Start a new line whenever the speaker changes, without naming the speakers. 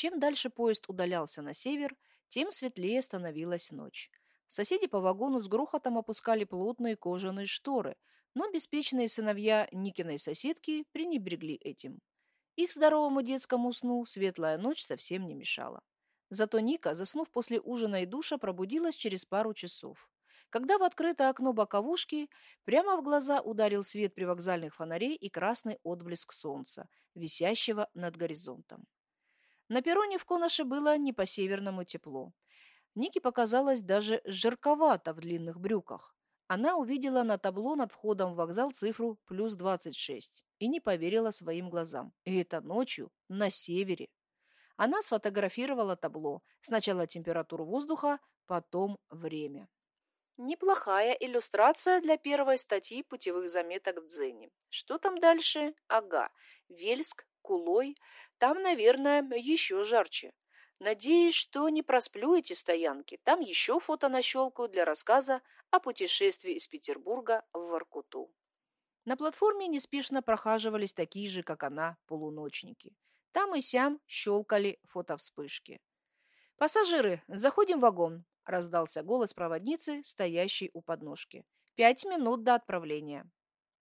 Чем дальше поезд удалялся на север, тем светлее становилась ночь. Соседи по вагону с грохотом опускали плотные кожаные шторы, но беспечные сыновья Никиной соседки пренебрегли этим. Их здоровому детскому сну светлая ночь совсем не мешала. Зато Ника, заснув после ужина и душа, пробудилась через пару часов. Когда в открытое окно боковушки прямо в глаза ударил свет привокзальных фонарей и красный отблеск солнца, висящего над горизонтом. На перроне в Коноше было не по-северному тепло. Нике показалось даже жарковато в длинных брюках. Она увидела на табло над входом в вокзал цифру плюс 26 и не поверила своим глазам. И это ночью на севере. Она сфотографировала табло. Сначала температуру воздуха, потом время. Неплохая иллюстрация для первой статьи путевых заметок в Дзене. Что там дальше? Ага. Вельск, Кулой. Там, наверное, еще жарче. Надеюсь, что не просплю эти стоянки. Там еще фото нащелкаю для рассказа о путешествии из Петербурга в Воркуту. На платформе неспешно прохаживались такие же, как она, полуночники. Там и сям щелкали фотовспышки. «Пассажиры, заходим в вагон», — раздался голос проводницы, стоящей у подножки. «Пять минут до отправления».